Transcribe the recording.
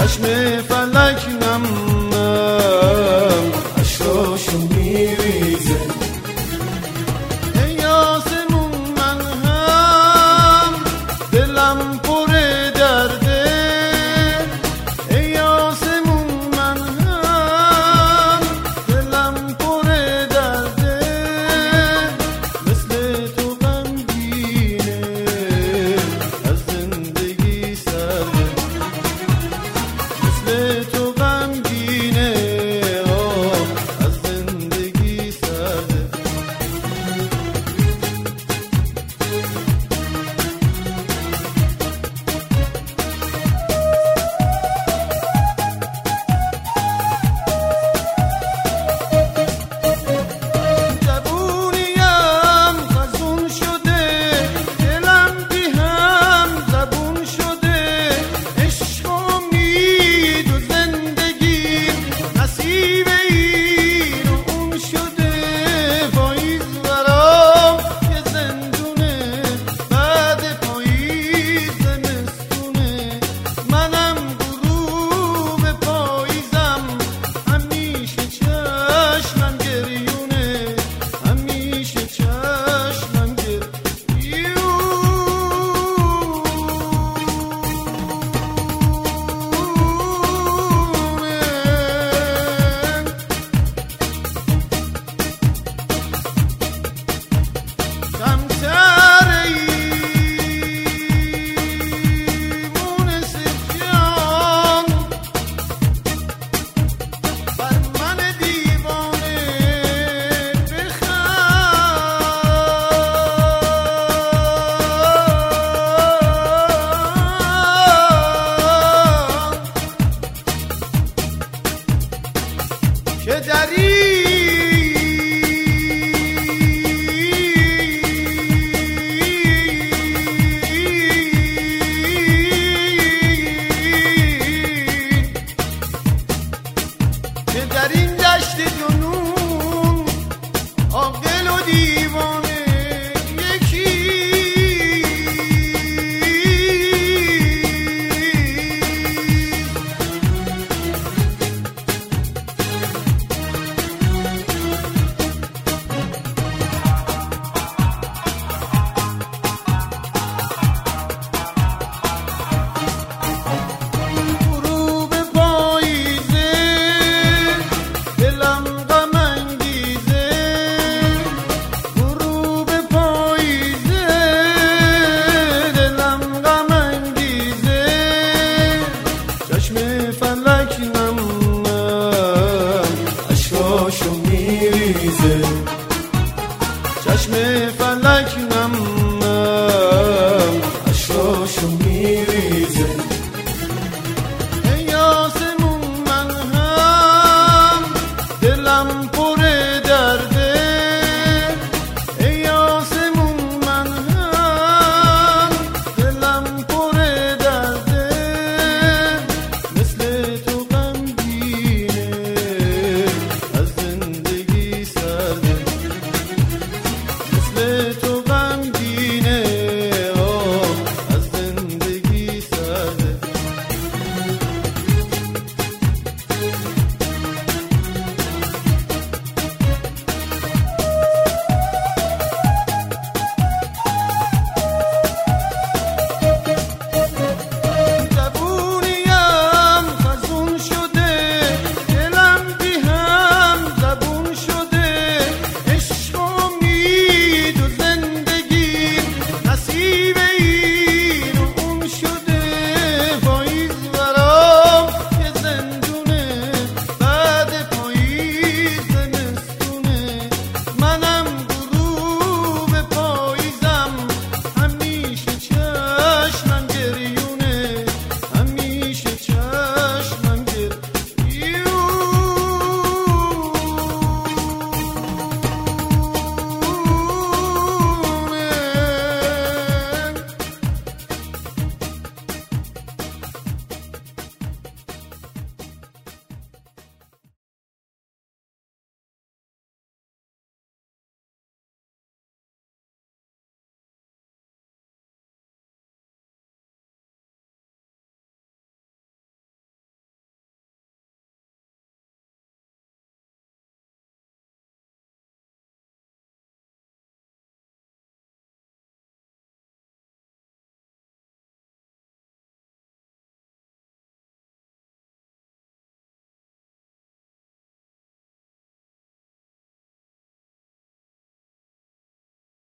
چشم فلک نم نم اشکاشو میریزه. ای آسمون من هم دلم پر